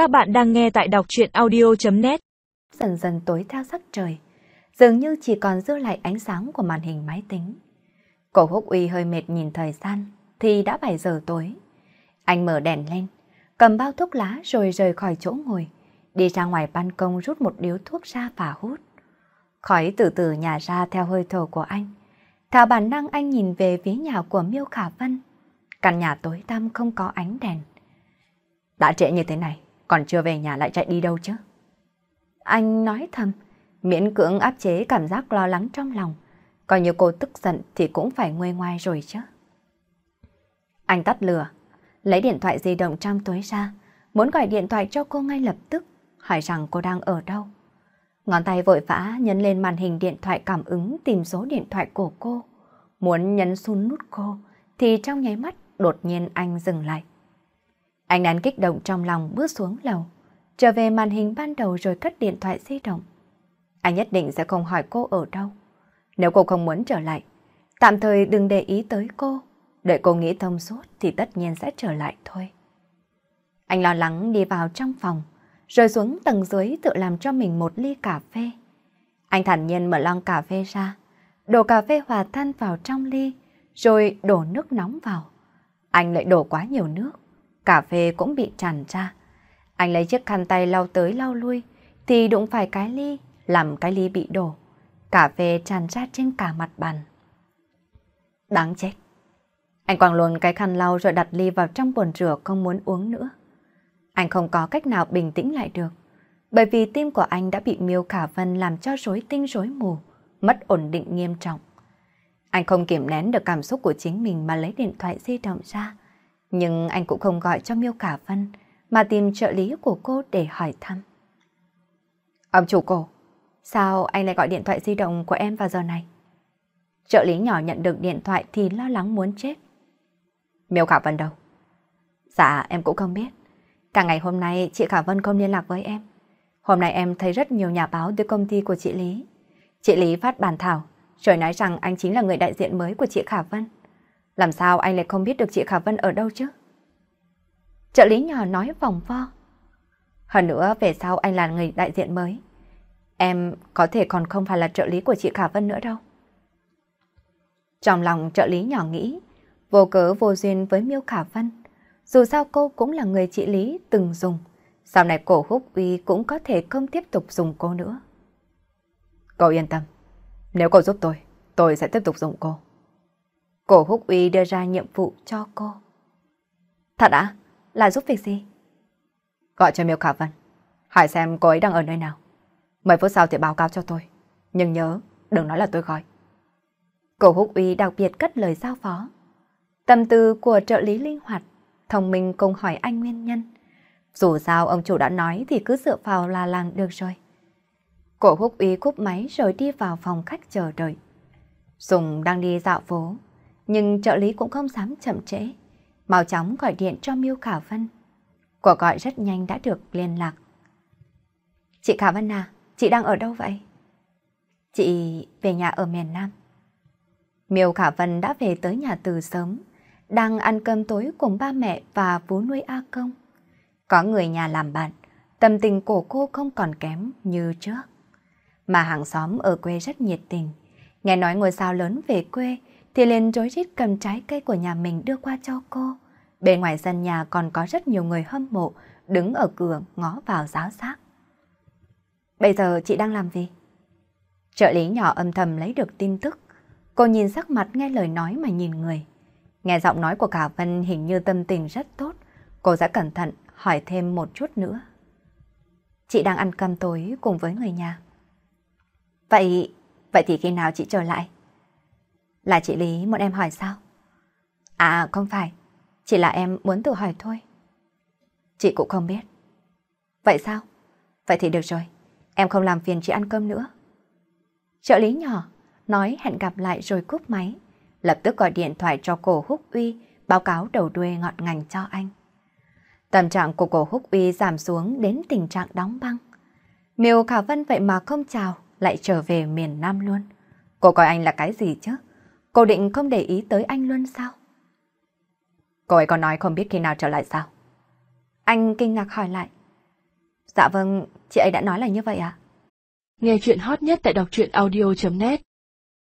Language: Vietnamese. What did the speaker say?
Các bạn đang nghe tại đọc chuyện audio.net Dần dần tối theo sắc trời, dường như chỉ còn dư lại ánh sáng của màn hình máy tính. Cổ húc uy hơi mệt nhìn thời gian, thì đã 7 giờ tối. Anh mở đèn lên, cầm bao thuốc lá rồi rời khỏi chỗ ngồi, đi ra ngoài ban công rút một điếu thuốc ra và hút. Khói từ từ nhả ra theo hơi thở của anh. Theo bản năng anh nhìn về phía nhà của Miêu Khả Vân. Căn nhà tối tăm không có ánh đèn. Đã trễ như thế này, còn chưa về nhà lại chạy đi đâu chứ? Anh nói thầm, miễn cưỡng áp chế cảm giác lo lắng trong lòng. Coi như cô tức giận thì cũng phải nguê ngoai rồi chứ. Anh tắt lửa, lấy điện thoại di động trong túi ra, muốn gọi điện thoại cho cô ngay lập tức, hỏi rằng cô đang ở đâu. Ngón tay vội vã nhấn lên màn hình điện thoại cảm ứng tìm số điện thoại của cô. Muốn nhấn xuống nút cô, thì trong nháy mắt đột nhiên anh dừng lại. Anh nán kích động trong lòng bước xuống lầu, trở về màn hình ban đầu rồi cất điện thoại di động. Anh nhất định sẽ không hỏi cô ở đâu. Nếu cô không muốn trở lại, tạm thời đừng để ý tới cô. Đợi cô nghĩ thông suốt thì tất nhiên sẽ trở lại thôi. Anh lo lắng đi vào trong phòng, rồi xuống tầng dưới tự làm cho mình một ly cà phê. Anh thản nhiên mở lon cà phê ra, đổ cà phê hòa tan vào trong ly, rồi đổ nước nóng vào. Anh lại đổ quá nhiều nước, cà phê cũng bị tràn ra. Anh lấy chiếc khăn tay lau tới lau lui, thì đụng phải cái ly, làm cái ly bị đổ. Cà phê tràn ra trên cả mặt bàn. Đáng chết. Anh quàng luôn cái khăn lau rồi đặt ly vào trong bồn rửa không muốn uống nữa. Anh không có cách nào bình tĩnh lại được, bởi vì tim của anh đã bị Miêu Khả Vân làm cho rối tinh rối mù, mất ổn định nghiêm trọng. Anh không kiểm nén được cảm xúc của chính mình mà lấy điện thoại di động ra, nhưng anh cũng không gọi cho Miêu Khả Vân, mà tìm trợ lý của cô để hỏi thăm. Ông chủ cô, sao anh lại gọi điện thoại di động của em vào giờ này? Trợ lý nhỏ nhận được điện thoại thì lo lắng muốn chết. Miêu Khả Vân đâu? Dạ, em cũng không biết. Cả ngày hôm nay chị Khả Vân không liên lạc với em. Hôm nay em thấy rất nhiều nhà báo tới công ty của chị Lý. Chị Lý phát bản thảo, rồi nói rằng anh chính là người đại diện mới của chị Khả Vân. Làm sao anh lại không biết được chị Khả Vân ở đâu chứ? Trợ lý nhỏ nói vòng vo. Hơn nữa về sau anh là người đại diện mới. Em có thể còn không phải là trợ lý của chị Khả Vân nữa đâu. Trong lòng trợ lý nhỏ nghĩ, vô cớ vô duyên với Miêu Khả Vân. Dù sao cô cũng là người chị Lý từng dùng. Sau này cổ húc uy cũng có thể không tiếp tục dùng cô nữa. Cô yên tâm. Nếu cô giúp tôi, tôi sẽ tiếp tục dùng cô. Cổ húc uy đưa ra nhiệm vụ cho cô. Thật ạ? Là giúp việc gì? Gọi cho Miêu Khả Vân. Hỏi xem cô ấy đang ở nơi nào. Mười phút sau thì báo cáo cho tôi. Nhưng nhớ, đừng nói là tôi gọi. Cổ húc uy đặc biệt cất lời giao phó. Tâm tư của trợ lý linh hoạt, thông minh cùng hỏi anh nguyên nhân. Dù sao ông chủ đã nói thì cứ dựa vào là làng được rồi. Cổ húc uy cúp máy rồi đi vào phòng khách chờ đợi. Dùng đang đi dạo phố, nhưng trợ lý cũng không dám chậm trễ. Mau chóng gọi điện cho Miêu Khả Vân. Cuộc gọi rất nhanh đã được liên lạc. Chị Khả Vân à, chị đang ở đâu vậy? Chị về nhà ở miền Nam. Miêu Khả Vân đã về tới nhà từ sớm, đang ăn cơm tối cùng ba mẹ và vú nuôi A Công. Có người nhà làm bạn, tâm tình của cô không còn kém như trước. Mà hàng xóm ở quê rất nhiệt tình. Nghe nói ngôi sao lớn về quê thì liền rối rít cầm trái cây của nhà mình đưa qua cho cô. Bên ngoài sân nhà còn có rất nhiều người hâm mộ đứng ở cửa ngó vào giáo giác. Bây giờ chị đang làm gì? Trợ lý nhỏ âm thầm lấy được tin tức. Cô nhìn sắc mặt nghe lời nói mà nhìn người. Nghe giọng nói của cả Vân hình như tâm tình rất tốt. Cô sẽ cẩn thận hỏi thêm một chút nữa. Chị đang ăn cơm tối cùng với người nhà. Vậy, vậy thì khi nào chị trở lại? Là chị Lý muốn em hỏi sao? À không phải, chỉ là em muốn tự hỏi thôi. Chị cũng không biết. Vậy sao? Vậy thì được rồi, em không làm phiền chị ăn cơm nữa. Trợ lý nhỏ, nói hẹn gặp lại rồi cúp máy. Lập tức gọi điện thoại cho cổ húc uy, báo cáo đầu đuôi ngọn ngành cho anh. Tâm trạng của cổ húc uy giảm xuống đến tình trạng đóng băng. Miêu Khả Vân vậy mà không chào, lại trở về miền Nam luôn. Cô coi anh là cái gì chứ? Cô định không để ý tới anh luôn sao? Cô ấy còn nói không biết khi nào trở lại sao? Anh kinh ngạc hỏi lại. Dạ vâng, chị ấy đã nói là như vậy ạ. Nghe chuyện hot nhất tại đọc truyện audio.net